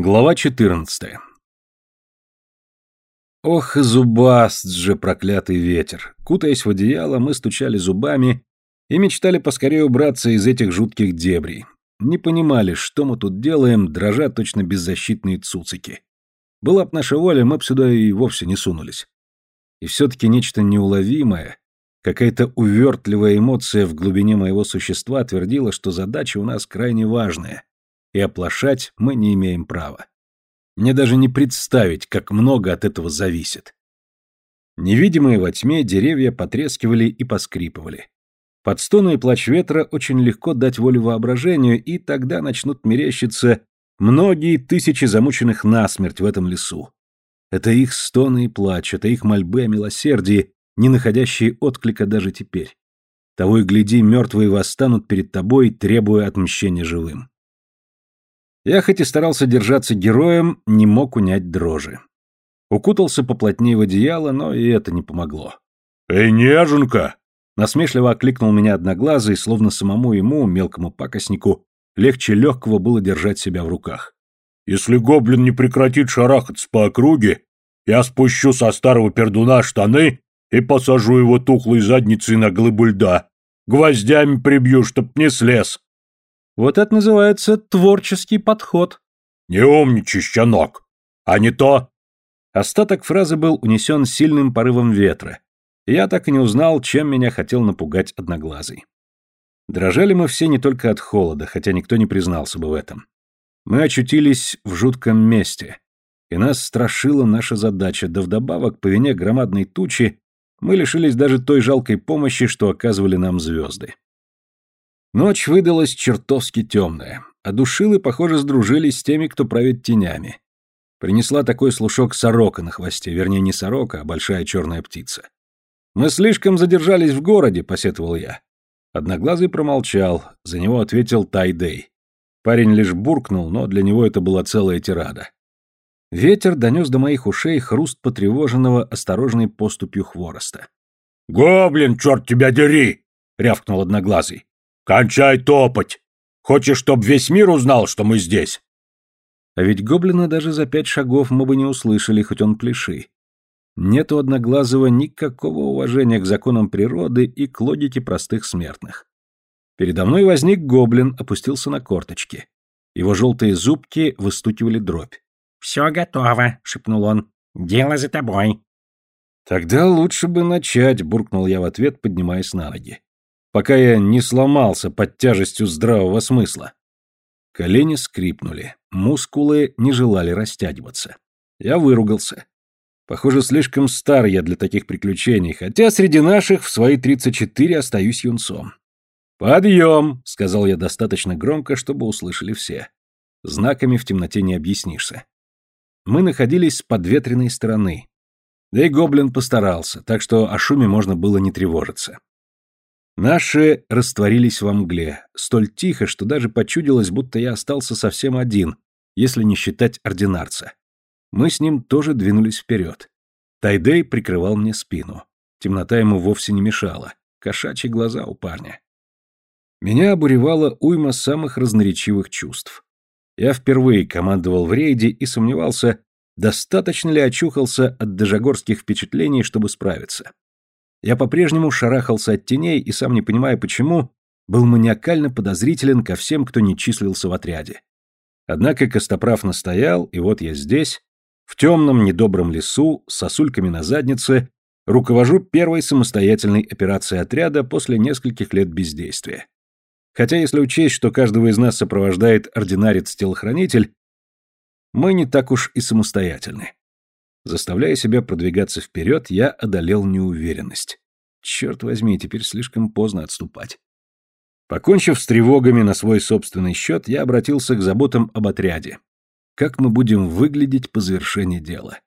Глава 14. Ох, и зубаст же проклятый ветер. Кутаясь в одеяло, мы стучали зубами и мечтали поскорее убраться из этих жутких дебрей. Не понимали, что мы тут делаем, дрожа точно беззащитные цуцики. Была б наша воля, мы б сюда и вовсе не сунулись. И все-таки нечто неуловимое, какая-то увертливая эмоция в глубине моего существа твердила, что задача у нас крайне важная, и оплошать мы не имеем права. Мне даже не представить, как много от этого зависит. Невидимые во тьме деревья потрескивали и поскрипывали. Под стону и плач ветра очень легко дать волю воображению, и тогда начнут мерещиться многие тысячи замученных насмерть в этом лесу. Это их стоны и плач, это их мольбы о милосердии, не находящие отклика даже теперь. Того и гляди, мертвые восстанут перед тобой, требуя отмщения живым. Я хоть и старался держаться героем, не мог унять дрожи. Укутался поплотнее в одеяло, но и это не помогло. «Эй, неженка!» Насмешливо окликнул меня одноглазый, словно самому ему, мелкому пакостнику, легче легкого было держать себя в руках. «Если гоблин не прекратит шарахаться по округе, я спущу со старого пердуна штаны и посажу его тухлой задницей на глыбу льда. Гвоздями прибью, чтоб не слез. Вот это называется творческий подход. Не умничай, щенок. А не то... Остаток фразы был унесен сильным порывом ветра. Я так и не узнал, чем меня хотел напугать одноглазый. Дрожали мы все не только от холода, хотя никто не признался бы в этом. Мы очутились в жутком месте, и нас страшила наша задача, да вдобавок, по вине громадной тучи, мы лишились даже той жалкой помощи, что оказывали нам звезды. Ночь выдалась чертовски темная, а душилы, похоже, сдружились с теми, кто правит тенями. Принесла такой слушок сорока на хвосте, вернее, не сорока, а большая черная птица. «Мы слишком задержались в городе», — посетовал я. Одноглазый промолчал, за него ответил Тайдей. Парень лишь буркнул, но для него это была целая тирада. Ветер донес до моих ушей хруст потревоженного осторожной поступью хвороста. «Гоблин, черт тебя дери!» — рявкнул Одноглазый. «Кончай топать! Хочешь, чтоб весь мир узнал, что мы здесь?» А ведь гоблина даже за пять шагов мы бы не услышали, хоть он пляши. Нет у Одноглазого никакого уважения к законам природы и к логике простых смертных. Передо мной возник гоблин, опустился на корточки. Его желтые зубки выстукивали дробь. «Все готово», — шепнул он. «Дело за тобой». «Тогда лучше бы начать», — буркнул я в ответ, поднимаясь на ноги пока я не сломался под тяжестью здравого смысла. Колени скрипнули, мускулы не желали растягиваться. Я выругался. Похоже, слишком стар я для таких приключений, хотя среди наших в свои 34 остаюсь юнцом. «Подъем!» — сказал я достаточно громко, чтобы услышали все. Знаками в темноте не объяснишься. Мы находились с подветренной стороны. Да и гоблин постарался, так что о шуме можно было не тревожиться. Наши растворились во мгле, столь тихо, что даже почудилось, будто я остался совсем один, если не считать ординарца. Мы с ним тоже двинулись вперед. Тайдей прикрывал мне спину. Темнота ему вовсе не мешала. Кошачьи глаза у парня. Меня обуревала уйма самых разноречивых чувств. Я впервые командовал в рейде и сомневался, достаточно ли очухался от дежагорских впечатлений, чтобы справиться. Я по-прежнему шарахался от теней и, сам не понимая почему, был маниакально подозрителен ко всем, кто не числился в отряде. Однако Костоправ настоял, и вот я здесь, в темном недобром лесу, с сосульками на заднице, руковожу первой самостоятельной операцией отряда после нескольких лет бездействия. Хотя если учесть, что каждого из нас сопровождает ординарец-телохранитель, мы не так уж и самостоятельны. Заставляя себя продвигаться вперед, я одолел неуверенность. Черт возьми, теперь слишком поздно отступать. Покончив с тревогами на свой собственный счет, я обратился к заботам об отряде. Как мы будем выглядеть по завершении дела?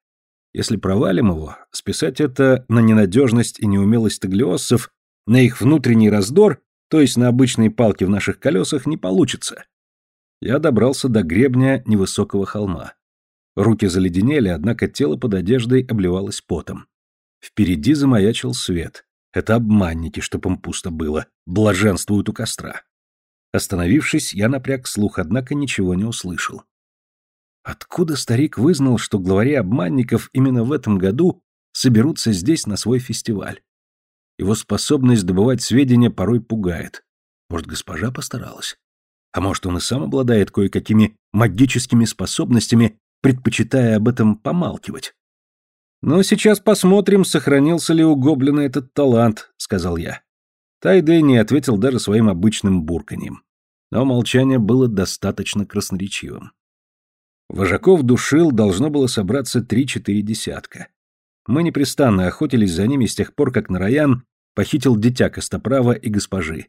Если провалим его, списать это на ненадежность и неумелость таглиоссов, на их внутренний раздор, то есть на обычные палки в наших колесах, не получится. Я добрался до гребня невысокого холма. Руки заледенели, однако тело под одеждой обливалось потом. Впереди замаячил свет. Это обманники, чтоб им пусто было. Блаженствуют у костра. Остановившись, я напряг слух, однако ничего не услышал. Откуда старик вызнал, что главари обманников именно в этом году соберутся здесь на свой фестиваль? Его способность добывать сведения порой пугает. Может, госпожа постаралась? А может, он и сам обладает кое-какими магическими способностями, предпочитая об этом помалкивать? «Но сейчас посмотрим, сохранился ли у гоблина этот талант», — сказал я. Тайдэй не ответил даже своим обычным бурканьем. Но молчание было достаточно красноречивым. Вожаков душил должно было собраться три-четыре десятка. Мы непрестанно охотились за ними с тех пор, как Нараян похитил дитя Костоправа и госпожи.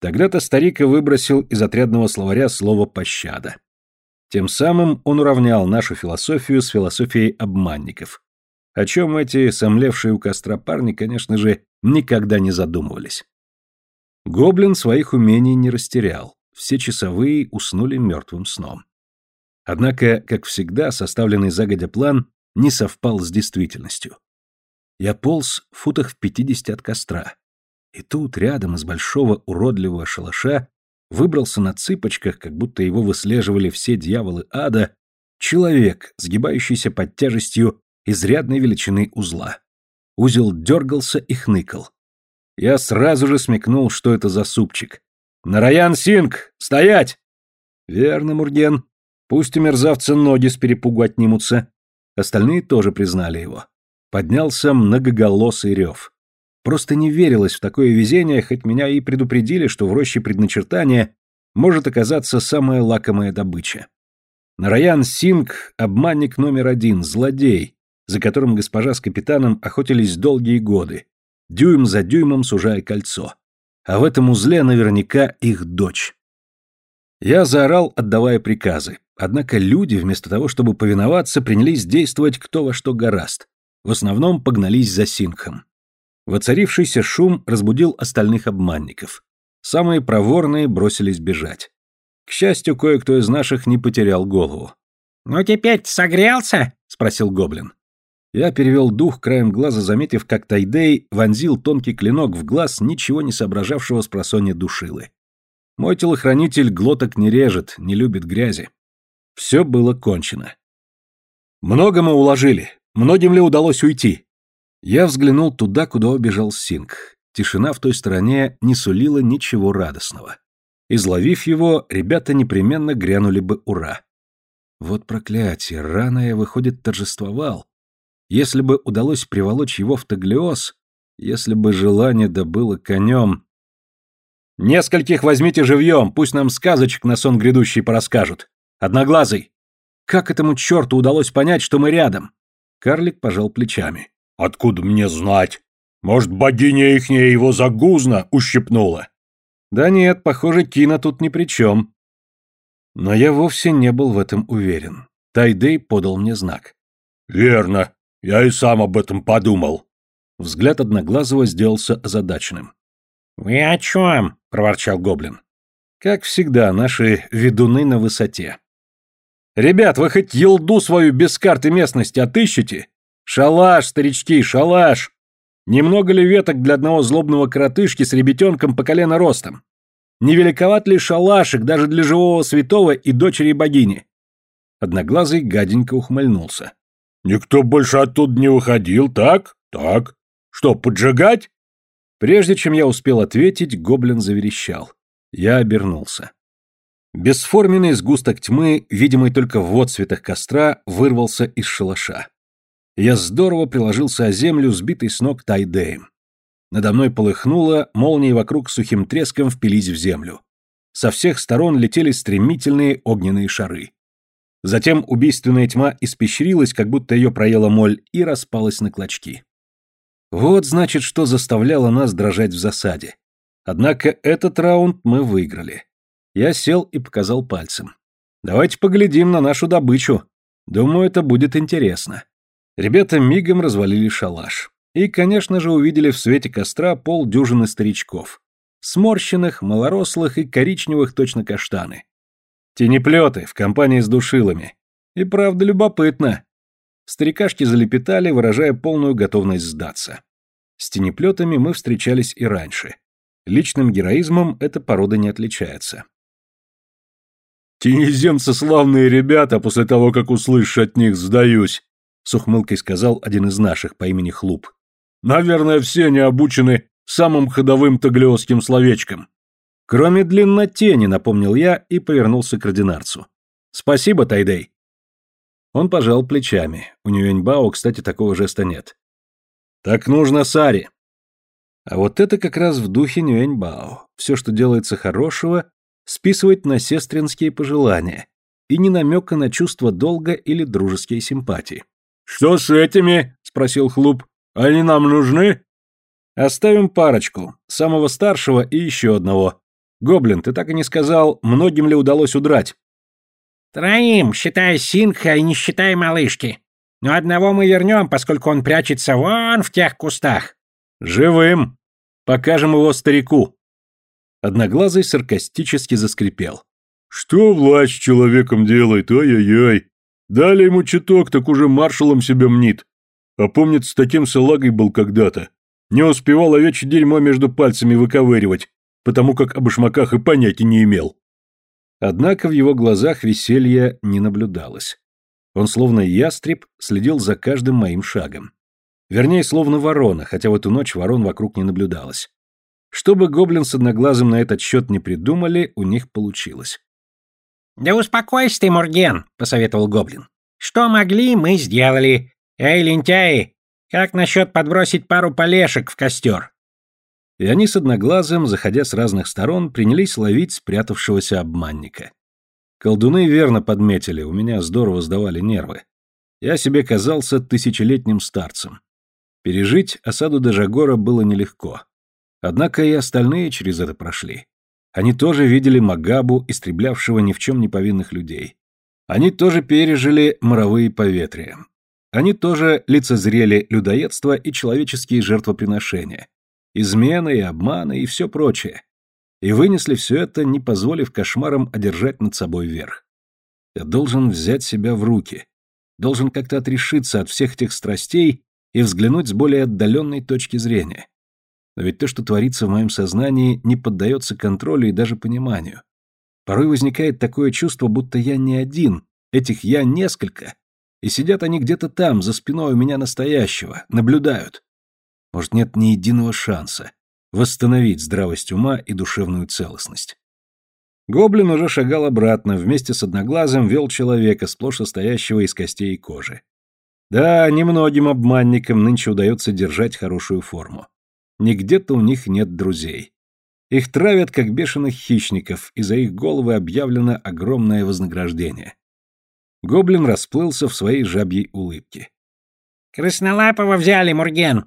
Тогда-то старик и выбросил из отрядного словаря слово «пощада». Тем самым он уравнял нашу философию с философией обманников, о чем эти сомлевшие у костра парни, конечно же, никогда не задумывались. Гоблин своих умений не растерял, все часовые уснули мертвым сном. Однако, как всегда, составленный загодя план не совпал с действительностью. Я полз в футах в пятидесяти от костра, и тут, рядом из большого уродливого шалаша, выбрался на цыпочках, как будто его выслеживали все дьяволы ада, человек, сгибающийся под тяжестью изрядной величины узла. Узел дергался и хныкал. Я сразу же смекнул, что это за супчик. «Нараян Синг! Стоять!» «Верно, Мурген. Пусть у мерзавца ноги с перепугу отнимутся». Остальные тоже признали его. Поднялся многоголосый рев. Просто не верилось в такое везение, хоть меня и предупредили, что в роще предначертания может оказаться самая лакомая добыча. Нараян Синг — обманник номер один, злодей, за которым госпожа с капитаном охотились долгие годы, дюйм за дюймом сужая кольцо. А в этом узле наверняка их дочь. Я заорал, отдавая приказы. Однако люди, вместо того, чтобы повиноваться, принялись действовать кто во что гораст. В основном погнались за Сингхом. Воцарившийся шум разбудил остальных обманников. Самые проворные бросились бежать. К счастью, кое-кто из наших не потерял голову. «Ну теперь согрелся?» — спросил гоблин. Я перевел дух, краем глаза заметив, как Тайдей вонзил тонкий клинок в глаз ничего не соображавшего с просонья душилы. Мой телохранитель глоток не режет, не любит грязи. Все было кончено. Много мы уложили. Многим ли удалось уйти? Я взглянул туда, куда убежал Синг. Тишина в той стороне не сулила ничего радостного. Изловив его, ребята непременно грянули бы «Ура!». Вот проклятие, рано я, выходит, торжествовал. Если бы удалось приволочь его в Таглиоз, если бы желание добыло конем... «Нескольких возьмите живьем, пусть нам сказочек на сон грядущий порасскажут. Одноглазый! Как этому черту удалось понять, что мы рядом?» Карлик пожал плечами. «Откуда мне знать? Может, богиня ихняя его загузно ущипнула?» «Да нет, похоже, Кина тут ни при чем». Но я вовсе не был в этом уверен. Тайдей подал мне знак. «Верно. Я и сам об этом подумал. Взгляд Одноглазого сделался озадаченным. «Вы о чем?» — проворчал Гоблин. «Как всегда, наши ведуны на высоте». «Ребят, вы хоть елду свою без карты местности отыщете? Шалаш, старички, шалаш! Немного ли веток для одного злобного коротышки с ребятенком по колено ростом? Не великоват ли шалашик даже для живого святого и дочери богини?» Одноглазый гаденько ухмыльнулся. Никто больше оттуда не выходил, так? Так. Что, поджигать? Прежде чем я успел ответить, гоблин заверещал. Я обернулся. Бесформенный сгусток тьмы, видимый только в отцветах костра, вырвался из шалаша. Я здорово приложился о землю, сбитый с ног Тайдеем. Надо мной полыхнуло, молнии вокруг сухим треском впились в землю. Со всех сторон летели стремительные огненные шары. Затем убийственная тьма испещрилась, как будто ее проела моль, и распалась на клочки. Вот, значит, что заставляло нас дрожать в засаде. Однако этот раунд мы выиграли. Я сел и показал пальцем. Давайте поглядим на нашу добычу. Думаю, это будет интересно. Ребята мигом развалили шалаш. И, конечно же, увидели в свете костра полдюжины старичков. Сморщенных, малорослых и коричневых точно каштаны. Тенеплеты в компании с душилами. И правда любопытно. Старикашки залепетали, выражая полную готовность сдаться. С тенеплетами мы встречались и раньше. Личным героизмом эта порода не отличается. Тенеземцы славные ребята, после того, как услышишь от них, сдаюсь, с ухмылкой сказал один из наших по имени Хлуп. Наверное, все они обучены самым ходовым таглиосским словечком. Кроме длиннотени, напомнил я и повернулся к ординарцу. Спасибо, Тайдей. Он пожал плечами. У Нюэньбао, кстати, такого жеста нет. Так нужно Саре. А вот это как раз в духе Нюэньбао. Все, что делается хорошего, списывать на сестринские пожелания и не намека на чувство долга или дружеские симпатии. «Что с этими?» — спросил Хлуп. «Они нам нужны?» «Оставим парочку, самого старшего и еще одного. Гоблин, ты так и не сказал, многим ли удалось удрать?» «Троим, считая Синха и не считая малышки. Но одного мы вернем, поскольку он прячется вон в тех кустах». «Живым! Покажем его старику!» Одноглазый саркастически заскрипел. «Что власть с человеком делает, ай-яй-яй! Дали ему чуток, так уже маршалом себя мнит. А помнится, таким салагой был когда-то. Не успевал овечье дерьмо между пальцами выковыривать, потому как о башмаках и понятия не имел». Однако в его глазах веселья не наблюдалось. Он словно ястреб следил за каждым моим шагом. Вернее, словно ворона, хотя в эту ночь ворон вокруг не наблюдалось. Что бы гоблин с одноглазым на этот счет не придумали, у них получилось. «Да успокойся ты, Мурген», — посоветовал гоблин. «Что могли, мы сделали. Эй, лентяи, как насчет подбросить пару полешек в костер?» И они с одноглазым, заходя с разных сторон, принялись ловить спрятавшегося обманника. Колдуны верно подметили, у меня здорово сдавали нервы. Я себе казался тысячелетним старцем. Пережить осаду Дежагора было нелегко. Однако и остальные через это прошли. Они тоже видели Магабу, истреблявшего ни в чем не повинных людей. Они тоже пережили моровые поветрия. Они тоже лицезрели людоедство и человеческие жертвоприношения, измены и обманы и все прочее. И вынесли все это, не позволив кошмарам одержать над собой верх. Я должен взять себя в руки, должен как-то отрешиться от всех этих страстей и взглянуть с более отдаленной точки зрения. Но ведь то, что творится в моем сознании, не поддается контролю и даже пониманию. Порой возникает такое чувство, будто я не один, этих я несколько, и сидят они где-то там, за спиной у меня настоящего, наблюдают. Может, нет ни единого шанса восстановить здравость ума и душевную целостность. Гоблин уже шагал обратно, вместе с одноглазым вел человека, сплошь состоящего из костей и кожи. Да, немногим обманникам нынче удается держать хорошую форму. Нигде-то у них нет друзей. Их травят, как бешеных хищников, и за их головы объявлено огромное вознаграждение. Гоблин расплылся в своей жабьей улыбке. «Краснолапого взяли, Мурген.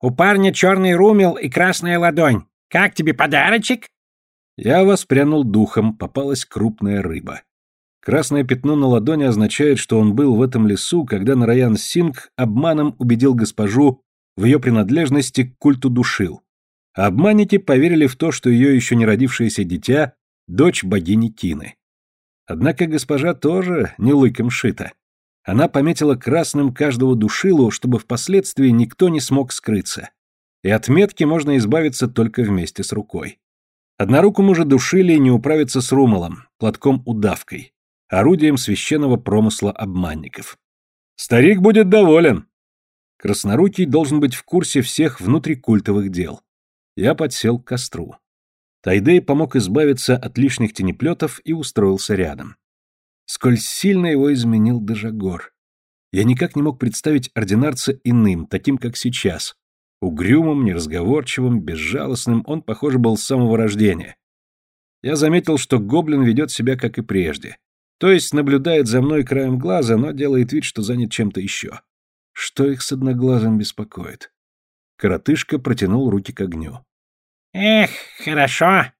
У парня черный румел и красная ладонь. Как тебе подарочек?» Я воспрянул духом, попалась крупная рыба. Красное пятно на ладони означает, что он был в этом лесу, когда Нараян Синг обманом убедил госпожу в ее принадлежности к культу душил. А обманники поверили в то, что ее еще не родившееся дитя – дочь богини Тины. Однако госпожа тоже не лыком шита. Она пометила красным каждого душилу, чтобы впоследствии никто не смог скрыться. И от метки можно избавиться только вместе с рукой. Однорукому же душили не управиться с румалом, платком-удавкой, орудием священного промысла обманников. Старик будет доволен. Краснорукий должен быть в курсе всех внутрикультовых дел. Я подсел к костру. Тайдей помог избавиться от лишних тенеплетов и устроился рядом. Сколь сильно его изменил Дежагор. Я никак не мог представить ординарца иным, таким, как сейчас. Угрюмым, неразговорчивым, безжалостным он, похоже, был с самого рождения. Я заметил, что гоблин ведет себя, как и прежде. То есть наблюдает за мной краем глаза, но делает вид, что занят чем-то еще. Что их с одноглазым беспокоит? Коротышка протянул руки к огню. «Эх, хорошо.